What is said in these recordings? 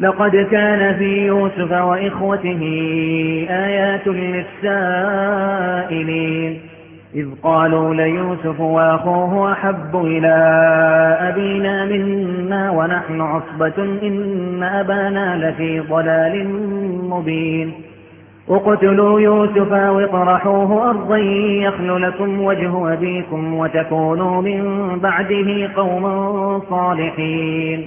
لقد كان في يوسف وإخوته آيات للسائلين. إذ قالوا ليوسف وأخوه أحب إلى أبينا منا ونحن عصبة إن أبانا لفي ضلال مبين. اقتلوا يوسف واطرحوه أرضا يخل لكم وجه أبيكم وتكونوا من بعده قوما صالحين.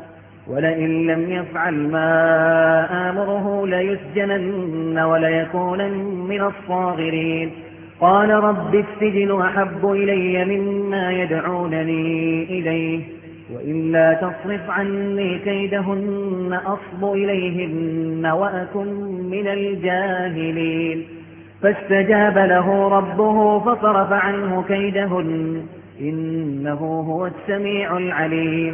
ولئن لم يفعل ما آمره ليسجنن وليكونن من الصاغرين. قال رب السجن أحب إلي مما يدعونني إليه وإلا تصرف عني كيدهن أصب إليهن وأكن من الجاهلين. فاستجاب له ربه فصرف عنه كيدهن إنه هو السميع العليم.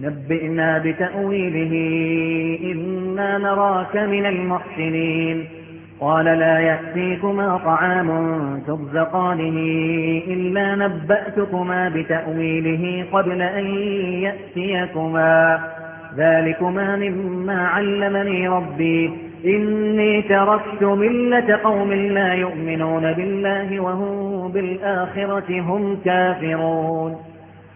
نبئنا بتأويله إنا نراك من المحسنين. قال لا يأتيكما طعام ترزقانه إلا نبأتكما بتأويله قبل أن يأتيكما. ذلكما مما علمني ربي. إني تركت ملة قوم لا يؤمنون بالله وهم بالآخرة هم كافرون.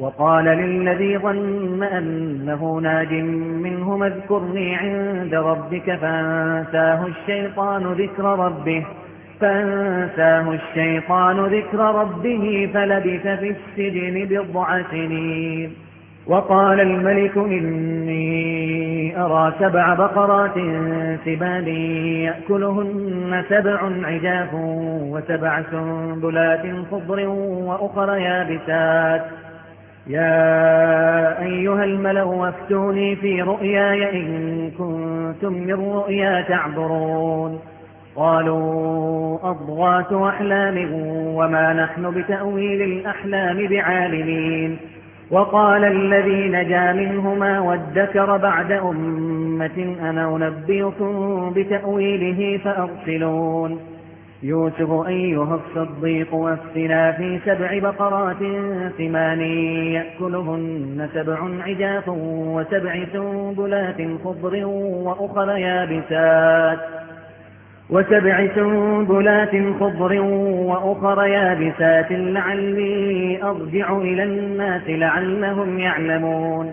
وقال للذي ظن أنه ناج منه اذكرني عند ربك فأنساه الشيطان ذكر ربه فأنساه الشيطان ذكر ربه فلبث في السجن بضع سنين. وقال الملك إني أرى سبع بقرات سبال يأكلهن سبع عجاف وسبع سنبلات خضر وأخر يابسات. يا أيها الملأ وافتوني في رؤياي إن كنتم من رؤيا تعبرون. قالوا أضغاث أحلام وما نحن بتأويل الأحلام بعالمين. وقال الذي نجا منهما وادكر بعد أمة أنا أنبئكم بتأويله فأرسلون. يوسف أيها الصديق وافتنا في سبع بقرات ثمان يأكلهن سبع عجاف وسبع سنبلات خضر وأخر يابسات وسبع سنبلات خضر وأخر يابسات لعلي أرجع إلى الناس لعلهم يعلمون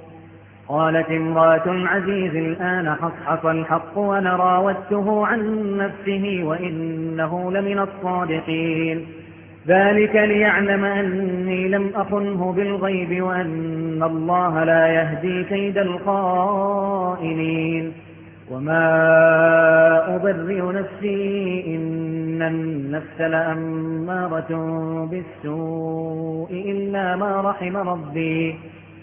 قالت امرأة العزيز الآن حصحص الحق ونراوته عن نفسه وإنه لمن الصادقين. ذلك ليعلم أني لم أخنه بالغيب وأن الله لا يهدي كيد الخائنين. وما أبرئ نفسي إن النفس لأمارة بالسوء إلا ما رحم ربي.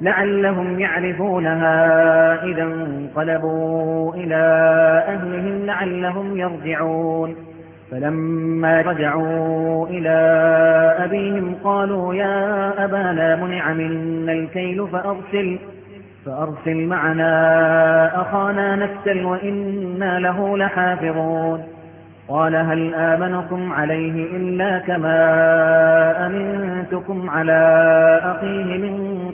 لعلهم يعرفونها إذا انقلبوا إلى أهلهم لعلهم يرجعون. فلما رجعوا إلى أبيهم قالوا يا أبانا منع منا الكيل فأرسل فأرسل معنا أخانا نكتل وإنا له لحافظون. قال هل آمنكم عليه إلا كما أمنتكم على أخيه من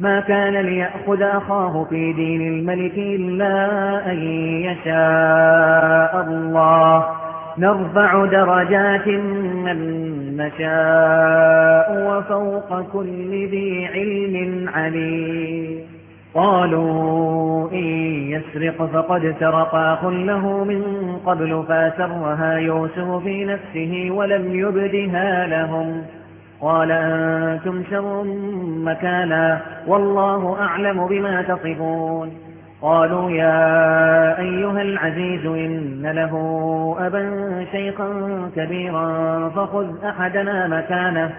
ما كان ليأخذ أخاه في دين الملك إلا أن يشاء الله. نرفع درجات من نشاء وفوق كل ذي علم عليم. قالوا إن يسرق فقد سرق أخ له من قبل فأسرها يوسف في نفسه ولم يبدها لهم. قال أنتم شر مكانا والله أعلم بما تصفون. قالوا يا أيها العزيز إن له أبا شيخا كبيرا فخذ أحدنا مكانه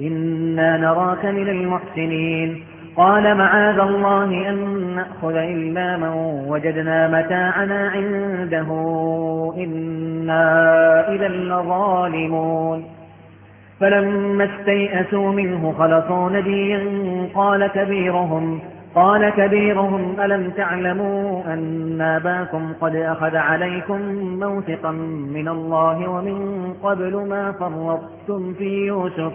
إنا نراك من المحسنين. قال معاذ الله أن نأخذ إلا من وجدنا متاعنا عنده إنا إذا لظالمون. فلما استيئسوا منه خلصوا نبيا قال كبيرهم قال كبيرهم ألم تعلموا أن أباكم قد أخذ عليكم موثقا من الله ومن قبل ما فرطتم في يوسف؟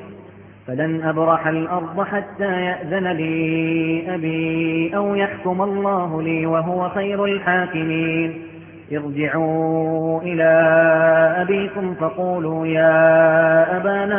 فلن أبرح الأرض حتى يأذن لي أبي أو يحكم الله لي وهو خير الحاكمين. ارجعوا إلى أبيكم فقولوا يا أبانا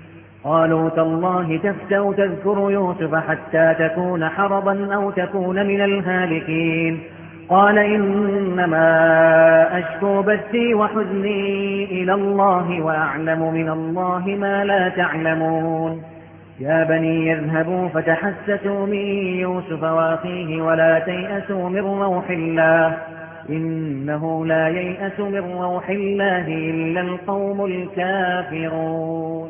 قالوا تالله تفتو تذكر يوسف حتى تكون حربا أو تكون من الهالكين. قال إنما أشكو بثي وحزني إلى الله وأعلم من الله ما لا تعلمون. يا بني يذهبوا فتحسسوا من يوسف وأخيه ولا تيأسوا من روح الله. إنه لا ييأس من روح الله إلا القوم الكافرون.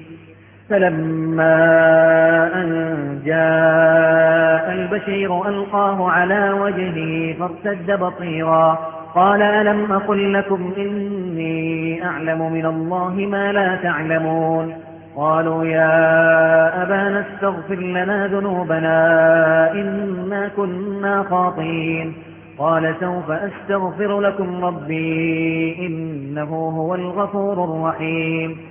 فلما أن جاء البشير ألقاه على وجهه فارتد بطيرا. قال ألم أقل لكم إني أعلم من الله ما لا تعلمون. قالوا يا أبانا استغفر لنا ذنوبنا إنا كنا خاطئين. قال سوف أستغفر لكم ربي إنه هو الغفور الرحيم.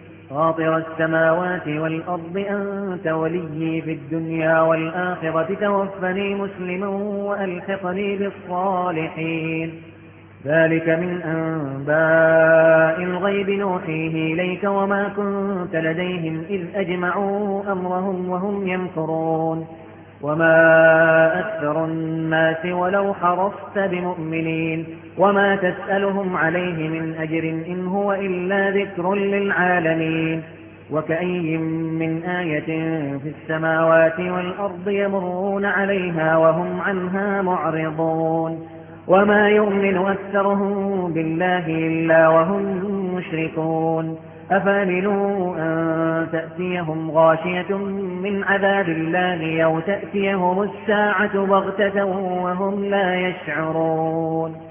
فاطر السماوات والأرض أنت وليي في الدنيا والآخرة توفني مسلما وألحقني بالصالحين. ذلك من أنباء الغيب نوحيه إليك وما كنت لديهم إذ أجمعوا أمرهم وهم يمكرون. وما أكثر الناس ولو حرصت بمؤمنين. وما تسألهم عليه من أجر إن هو إلا ذكر للعالمين وكأي من آية في السماوات والأرض يمرون عليها وهم عنها معرضون وما يؤمن أكثرهم بالله إلا وهم مشركون أفامنوا أن تأتيهم غاشية من عذاب الله أو تأتيهم الساعة بغتة وهم لا يشعرون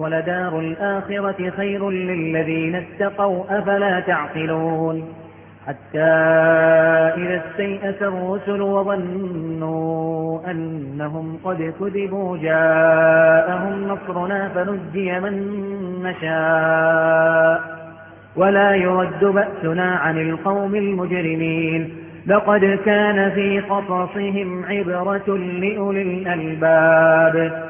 ولدار الآخرة خير للذين اتقوا أفلا تعقلون؟ حتى إذا استيأس الرسل وظنوا أنهم قد كذبوا جاءهم نصرنا فنجي من نشاء. ولا يرد بأسنا عن القوم المجرمين. لقد كان في قصصهم عبرة لأولي الألباب.